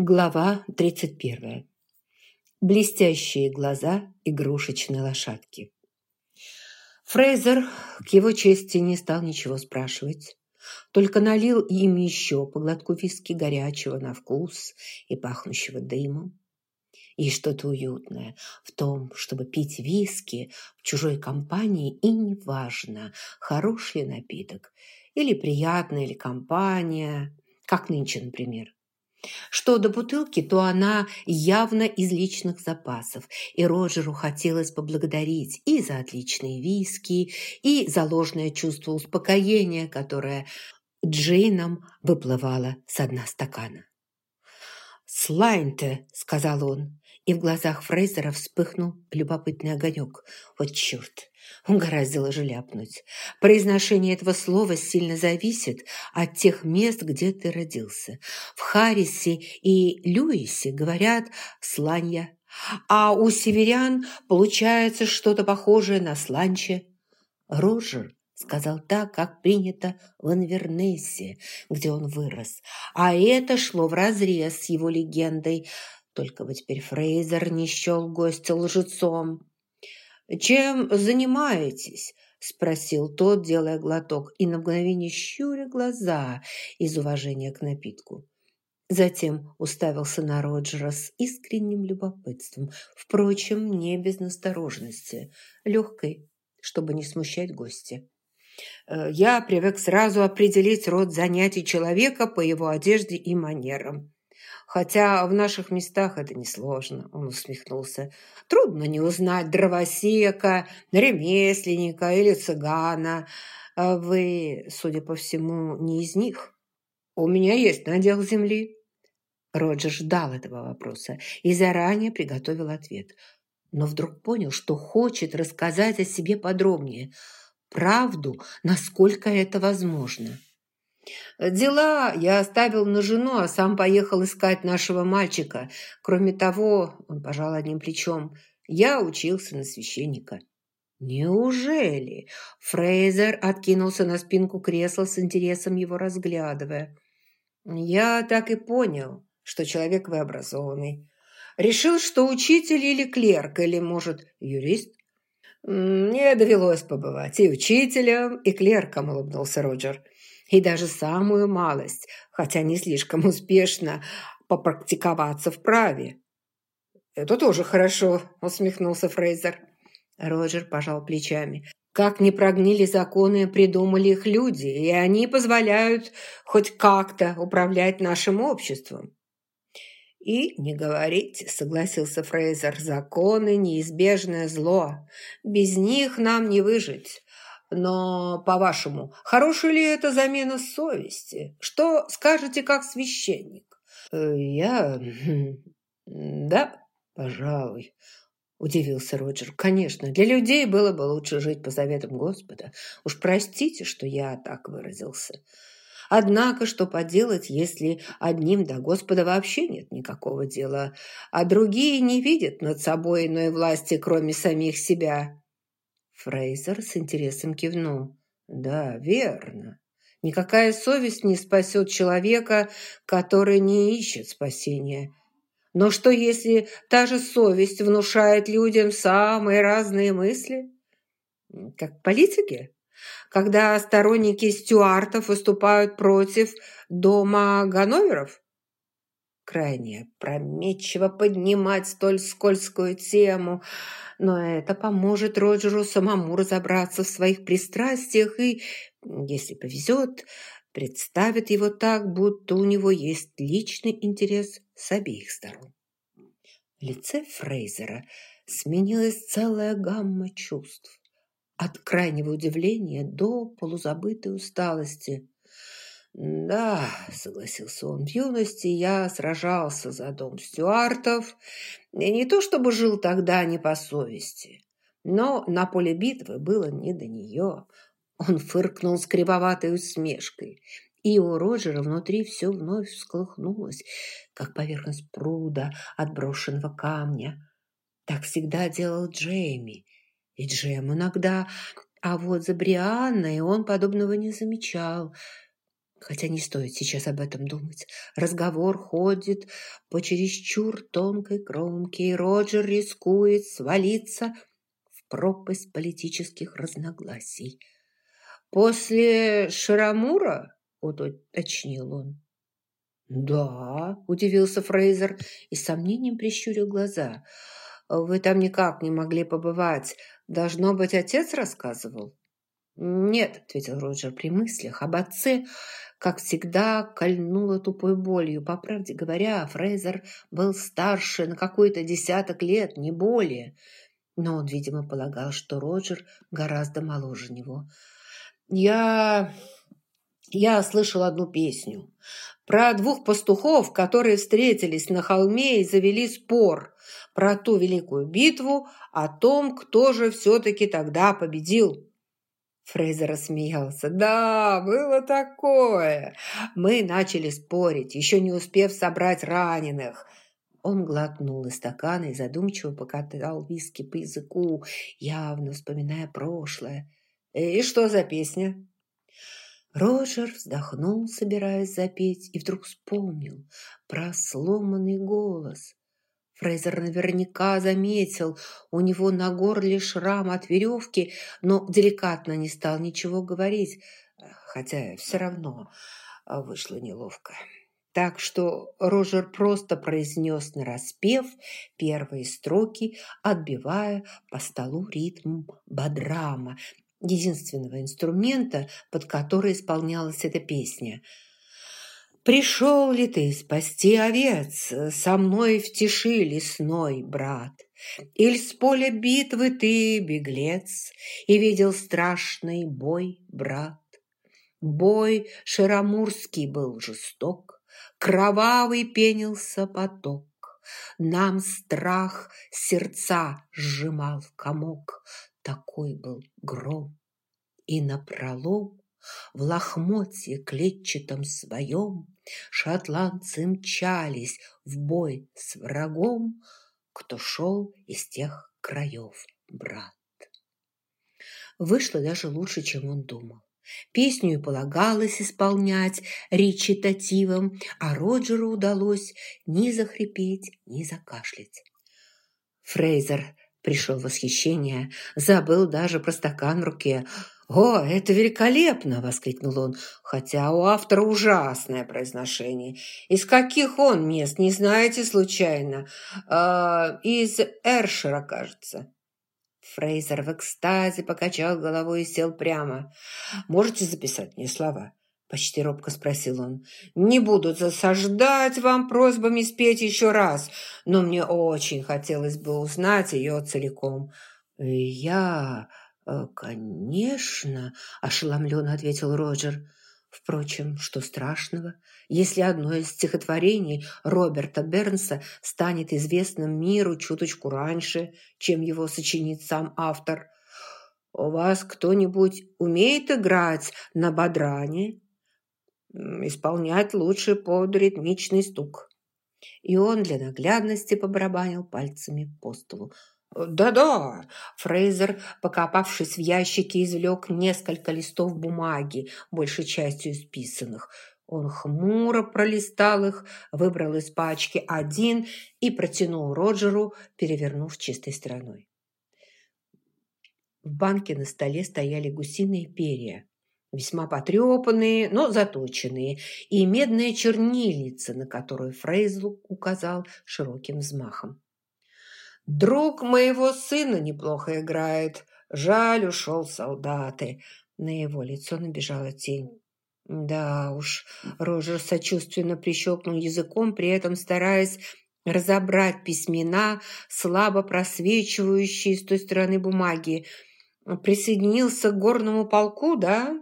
Глава 31. Блестящие глаза игрушечной лошадки. Фрейзер к его чести не стал ничего спрашивать, только налил им еще по глотку виски горячего на вкус и пахнущего дымом. И что-то уютное в том, чтобы пить виски в чужой компании, и неважно, хороший напиток, или приятная ли компания, как нынче, например. Что до бутылки, то она явно из личных запасов, и Роджеру хотелось поблагодарить и за отличные виски, и за ложное чувство успокоения, которое Джейном выплывало с дна стакана. «Слайн-то», — сказал он, и в глазах Фрейзера вспыхнул любопытный огонек. Вот черт, угораздило же ляпнуть. Произношение этого слова сильно зависит от тех мест, где ты родился. В Харрисе и Льюисе говорят «сланья», а у северян получается что-то похожее на сланче. Роджер сказал так, как принято в Инвернессе, где он вырос, а это шло вразрез с его легендой – только бы теперь Фрейзер не счел гостя лжецом. «Чем занимаетесь?» – спросил тот, делая глоток, и на мгновение щуря глаза из уважения к напитку. Затем уставился на Роджера с искренним любопытством, впрочем, не без настороженности, легкой, чтобы не смущать гостя. «Э, «Я привык сразу определить род занятий человека по его одежде и манерам», Хотя в наших местах это несложно, он усмехнулся. Трудно не узнать дровосека, ремесленника или цыгана. А вы, судя по всему, не из них. У меня есть надел земли. Роджер ждал этого вопроса и заранее приготовил ответ. Но вдруг понял, что хочет рассказать о себе подробнее. Правду, насколько это возможно. Дела я оставил на жену, а сам поехал искать нашего мальчика. Кроме того, он пожал одним плечом, я учился на священника. Неужели? Фрейзер откинулся на спинку кресла с интересом его разглядывая. Я так и понял, что человек вы образованный. Решил, что учитель или клерк, или, может, юрист? Мне довелось побывать и учителем, и клерком, улыбнулся Роджер и даже самую малость, хотя не слишком успешно, попрактиковаться в праве. «Это тоже хорошо», – усмехнулся Фрейзер. Роджер пожал плечами. «Как не прогнили законы, придумали их люди, и они позволяют хоть как-то управлять нашим обществом». «И не говорить», – согласился Фрейзер, – «законы – неизбежное зло. Без них нам не выжить. Но, по-вашему, хорошая ли это замена совести? Что скажете как священник? Э, я... Хм, да, пожалуй, удивился Роджер. Конечно, для людей было бы лучше жить по заветам Господа. Уж простите, что я так выразился. Однако, что поделать, если одним до Господа вообще нет никакого дела, а другие не видят над собой иной власти, кроме самих себя? Фрейзер с интересом кивнул. «Да, верно. Никакая совесть не спасет человека, который не ищет спасения. Но что, если та же совесть внушает людям самые разные мысли? Как политики? Когда сторонники Стюартов выступают против дома Ганноверов? Крайне опрометчиво поднимать столь скользкую тему – но это поможет Роджеру самому разобраться в своих пристрастиях и, если повезет, представит его так, будто у него есть личный интерес с обеих сторон. В лице Фрейзера сменилась целая гамма чувств. От крайнего удивления до полузабытой усталости. «Да», — согласился он, — «в юности я сражался за дом Стюартов, и не то чтобы жил тогда не по совести, но на поле битвы было не до нее». Он фыркнул с кривоватой усмешкой, и у Роджера внутри все вновь всколыхнулось, как поверхность пруда, отброшенного камня. Так всегда делал Джейми, и Джем иногда, а вот за Брианной он подобного не замечал — Хотя не стоит сейчас об этом думать. Разговор ходит по чересчур тонкой кромке, и Роджер рискует свалиться в пропасть политических разногласий. «После Шарамура?» – уточнил он. «Да», – удивился Фрейзер и с сомнением прищурил глаза. «Вы там никак не могли побывать. Должно быть, отец рассказывал?» «Нет», – ответил Роджер при мыслях об отце, как всегда, кольнуло тупой болью. По правде говоря, Фрейзер был старше на какой-то десяток лет, не более. Но он, видимо, полагал, что Роджер гораздо моложе него. «Я... я слышал одну песню про двух пастухов, которые встретились на холме и завели спор про ту великую битву, о том, кто же все-таки тогда победил». Фрейзер рассмеялся. «Да, было такое. Мы начали спорить, еще не успев собрать раненых». Он глотнул из стакана и задумчиво покатал виски по языку, явно вспоминая прошлое. «И что за песня?» Роджер вздохнул, собираясь запеть, и вдруг вспомнил про сломанный голос. Фрейзер наверняка заметил. У него на горле шрам от веревки, но деликатно не стал ничего говорить, хотя все равно вышло неловко. Так что Рожер просто произнес нараспев первые строки, отбивая по столу ритм бадрама, единственного инструмента, под который исполнялась эта песня – Пришел ли ты спасти овец со мной в тиши лесной, брат? Иль с поля битвы ты беглец и видел страшный бой, брат? Бой широмурский был жесток, кровавый пенился поток. Нам страх сердца сжимал комок, такой был гром. И напролом в лохмотье клетчатом своем Шотландцы мчались в бой с врагом, Кто шел из тех краев, брат. Вышло даже лучше, чем он думал. Песню и полагалось исполнять речитативом, а Роджеру удалось ни захрипеть, ни закашлять. Фрейзер пришел в восхищение, забыл даже про стакан в руке – «О, это великолепно!» – воскликнул он, хотя у автора ужасное произношение. «Из каких он мест, не знаете случайно?» э, «Из Эршера, кажется». Фрейзер в экстазе покачал головой и сел прямо. «Можете записать мне слова?» – почти робко спросил он. «Не буду засаждать вам просьбами спеть еще раз, но мне очень хотелось бы узнать ее целиком». «Я...» «Э, «Конечно», – ошеломленно ответил Роджер. Впрочем, что страшного, если одно из стихотворений Роберта Бернса станет известным миру чуточку раньше, чем его сочинит сам автор. «У вас кто-нибудь умеет играть на бадране?» «Исполнять лучше под ритмичный стук». И он для наглядности побарабанил пальцами по столу. «Да-да!» Фрейзер, покопавшись в ящике, извлек несколько листов бумаги, большей частью исписанных. Он хмуро пролистал их, выбрал из пачки один и протянул Роджеру, перевернув чистой стороной. В банке на столе стояли гусиные перья, весьма потрепанные, но заточенные, и медная чернильница, на которую Фрейзл указал широким взмахом. Друг моего сына неплохо играет. Жаль, ушел солдаты. На его лицо набежала тень. Да уж, Рожер сочувственно прищелкнул языком, при этом стараясь разобрать письмена, слабо просвечивающие с той стороны бумаги. Присоединился к горному полку, да?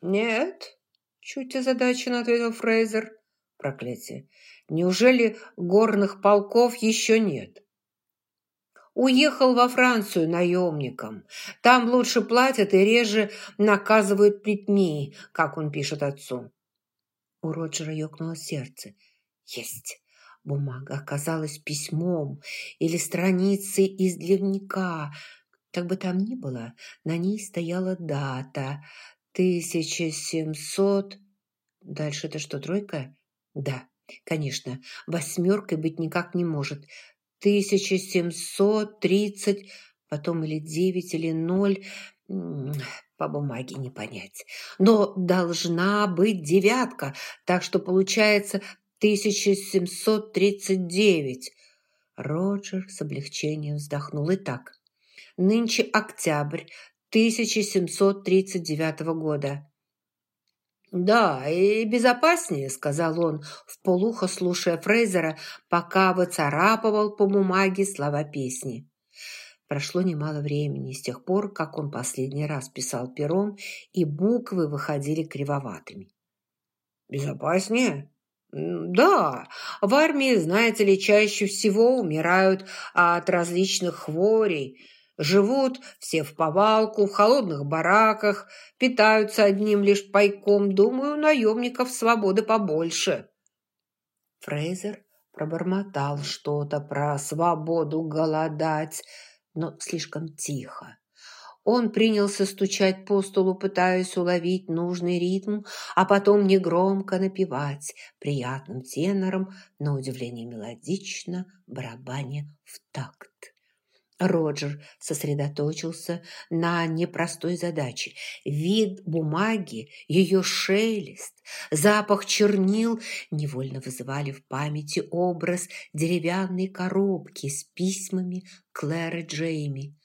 Нет, чуть озадаченно ответил Фрейзер. Проклятие. Неужели горных полков еще нет? Уехал во Францию наемником. Там лучше платят и реже наказывают плетьми, как он пишет отцу. У Роджера ёкнуло сердце. Есть. Бумага оказалась письмом или страницей из дневника. Как бы там ни было, на ней стояла дата. 1700... Дальше это что, тройка? Да, конечно, восьмеркой быть никак не может. 1730, потом или 9, или 0, по бумаге не понять. Но должна быть девятка, так что получается 1739. Роджер с облегчением вздохнул. Итак, нынче октябрь 1739 года. «Да, и безопаснее», — сказал он, вполухо слушая Фрейзера, пока выцарапывал по бумаге слова песни. Прошло немало времени с тех пор, как он последний раз писал пером, и буквы выходили кривоватыми. «Безопаснее?» «Да, в армии, знаете ли, чаще всего умирают от различных хворей. Живут все в повалку, в холодных бараках, питаются одним лишь пайком. Думаю, наемников свободы побольше». Фрейзер пробормотал что-то про свободу голодать, но слишком тихо. Он принялся стучать по столу, пытаясь уловить нужный ритм, а потом негромко напевать приятным тенором, на удивление мелодично, барабане в такт. Роджер сосредоточился на непростой задаче. Вид бумаги, ее шелест, запах чернил невольно вызывали в памяти образ деревянной коробки с письмами Клэры Джейми.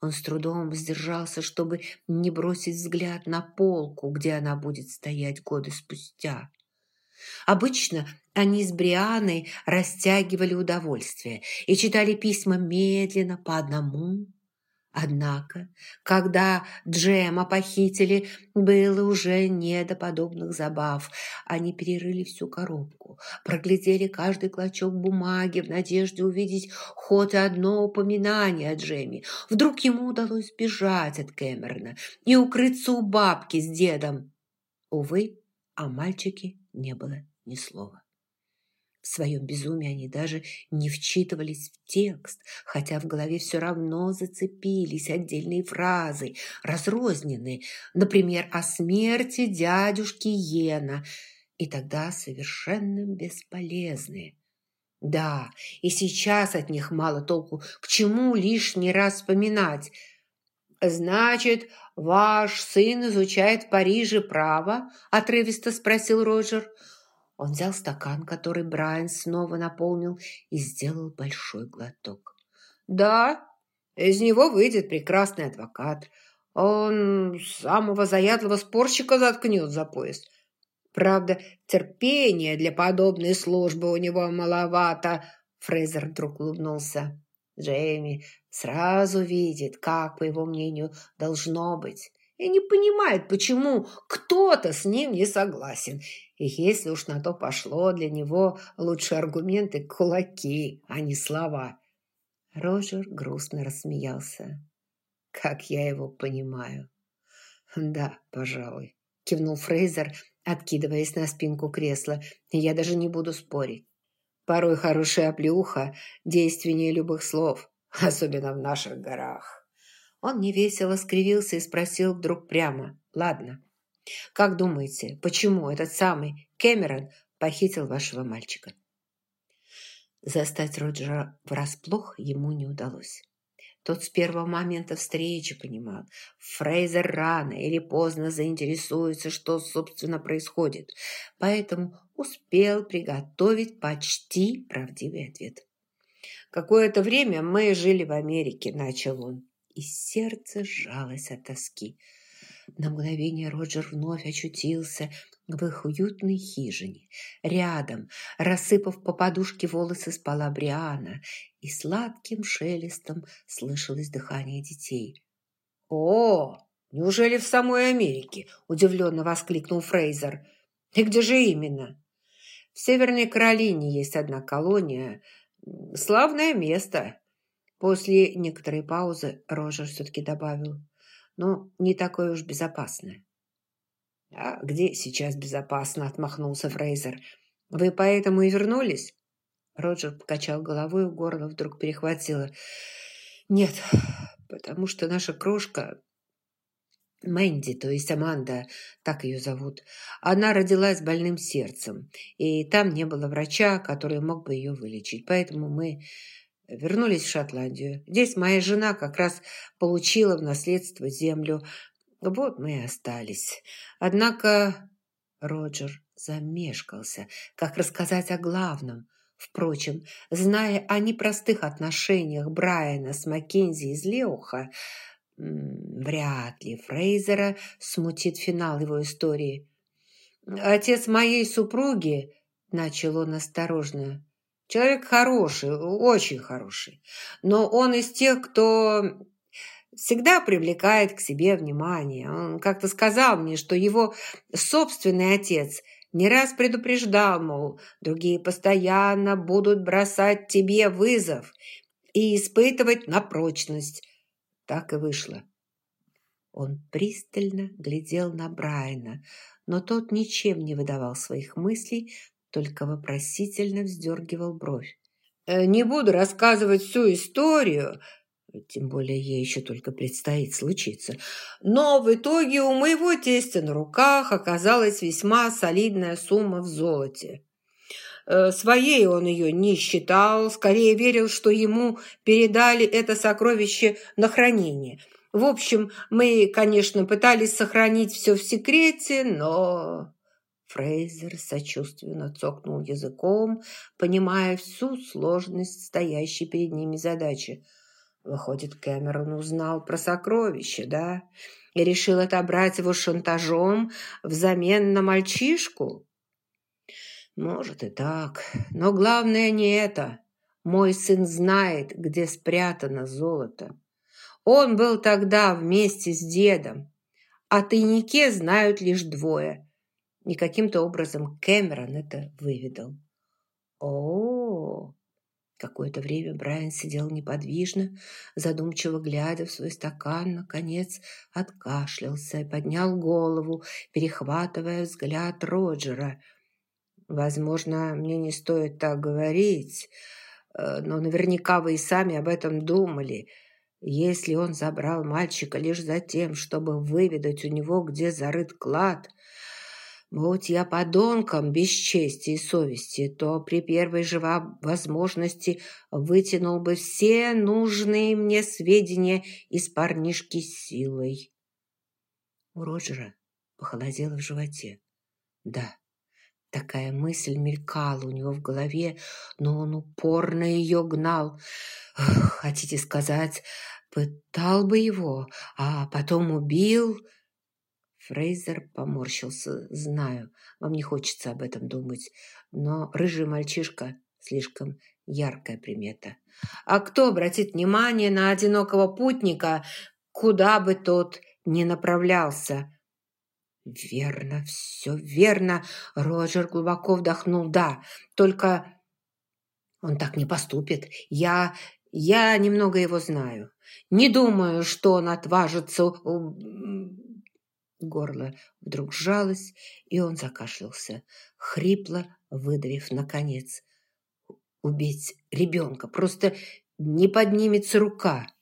Он с трудом сдержался, чтобы не бросить взгляд на полку, где она будет стоять годы спустя. Обычно они с Брианой растягивали удовольствие и читали письма медленно по одному. Однако, когда Джема похитили, было уже не до подобных забав. Они перерыли всю коробку, проглядели каждый клочок бумаги в надежде увидеть хоть одно упоминание о Джеме. Вдруг ему удалось бежать от Кэмерона и укрыться у бабки с дедом. Увы, о мальчике не было ни слова. В своем безумии они даже не вчитывались в текст, хотя в голове все равно зацепились отдельные фразы, разрозненные, например, о смерти дядюшки Йена, и тогда совершенно бесполезные. Да, и сейчас от них мало толку, к чему лишний раз вспоминать. «Значит, ваш сын изучает в Париже право?» – отрывисто спросил Роджер. Он взял стакан, который Брайан снова наполнил, и сделал большой глоток. «Да, из него выйдет прекрасный адвокат. Он самого заядлого спорщика заткнет за пояс. Правда, терпения для подобной службы у него маловато». Фрейзер вдруг улыбнулся. Джейми сразу видит, как, по его мнению, должно быть и не понимает, почему кто-то с ним не согласен. И если уж на то пошло, для него лучшие аргументы – кулаки, а не слова. Роджер грустно рассмеялся. Как я его понимаю. Да, пожалуй, кивнул Фрейзер, откидываясь на спинку кресла. Я даже не буду спорить. Порой хорошая оплеуха действеннее любых слов, особенно в наших горах. Он невесело скривился и спросил вдруг прямо. «Ладно, как думаете, почему этот самый Кэмерон похитил вашего мальчика?» Застать Роджера врасплох ему не удалось. Тот с первого момента встречи понимал, Фрейзер рано или поздно заинтересуется, что, собственно, происходит, поэтому успел приготовить почти правдивый ответ. «Какое-то время мы жили в Америке», – начал он и сердце сжалось от тоски. На мгновение Роджер вновь очутился в их уютной хижине. Рядом, рассыпав по подушке волосы, спала Бриана, и сладким шелестом слышалось дыхание детей. «О, неужели в самой Америке?» – удивленно воскликнул Фрейзер. «И где же именно?» «В Северной Каролине есть одна колония. Славное место. После некоторой паузы Рожер все-таки добавил, «Ну, не такое уж безопасное». «А где сейчас безопасно?» – отмахнулся Фрейзер. «Вы поэтому и вернулись?» Роджер покачал головой, у горла вдруг перехватило. «Нет, потому что наша крошка Мэнди, то есть Аманда, так ее зовут, она родилась больным сердцем, и там не было врача, который мог бы ее вылечить. Поэтому мы вернулись в Шотландию. Здесь моя жена как раз получила в наследство землю. Вот мы и остались. Однако Роджер замешкался, как рассказать о главном. Впрочем, зная о непростых отношениях Брайана с Маккензи из Леуха, Вряд ли Фрейзера смутит финал его истории. «Отец моей супруги», – начал он осторожно, – «человек хороший, очень хороший, но он из тех, кто всегда привлекает к себе внимание. Он как-то сказал мне, что его собственный отец не раз предупреждал, мол, другие постоянно будут бросать тебе вызов и испытывать на прочность, так и вышло. Он пристально глядел на Брайана, но тот ничем не выдавал своих мыслей, только вопросительно вздергивал бровь. «Э, «Не буду рассказывать всю историю», тем более ей еще только предстоит случиться. Но в итоге у моего тестя на руках оказалась весьма солидная сумма в золоте. Э, своей он ее не считал, скорее верил, что ему передали это сокровище на хранение. В общем, мы, конечно, пытались сохранить все в секрете, но... Фрейзер сочувственно цокнул языком, понимая всю сложность стоящей перед ними задачи. Выходит, Кэмерон узнал про сокровище, да? И решил отобрать его шантажом взамен на мальчишку? Может и так, но главное не это. Мой сын знает, где спрятано золото. Он был тогда вместе с дедом. О тайнике знают лишь двое. И каким-то образом Кэмерон это выведал. О, -о, -о. Какое-то время Брайан сидел неподвижно, задумчиво глядя в свой стакан, наконец откашлялся и поднял голову, перехватывая взгляд Роджера – Возможно, мне не стоит так говорить, э, но наверняка вы и сами об этом думали. Если он забрал мальчика лишь за тем, чтобы выведать у него, где зарыт клад, будь я подонком без чести и совести, то при первой же возможности вытянул бы все нужные мне сведения из парнишки силой. У Роджера похолодело в животе. Да, Такая мысль мелькала у него в голове, но он упорно ее гнал. Хотите сказать, пытал бы его, а потом убил? Фрейзер поморщился. Знаю, вам не хочется об этом думать, но рыжий мальчишка слишком яркая примета. А кто обратит внимание на одинокого путника, куда бы тот ни направлялся? «Верно, все верно!» Роджер глубоко вдохнул. «Да, только он так не поступит. Я... я немного его знаю. Не думаю, что он отважится...» Горло вдруг сжалось, и он закашлялся, хрипло выдавив наконец. «Убить ребенка! Просто не поднимется рука!»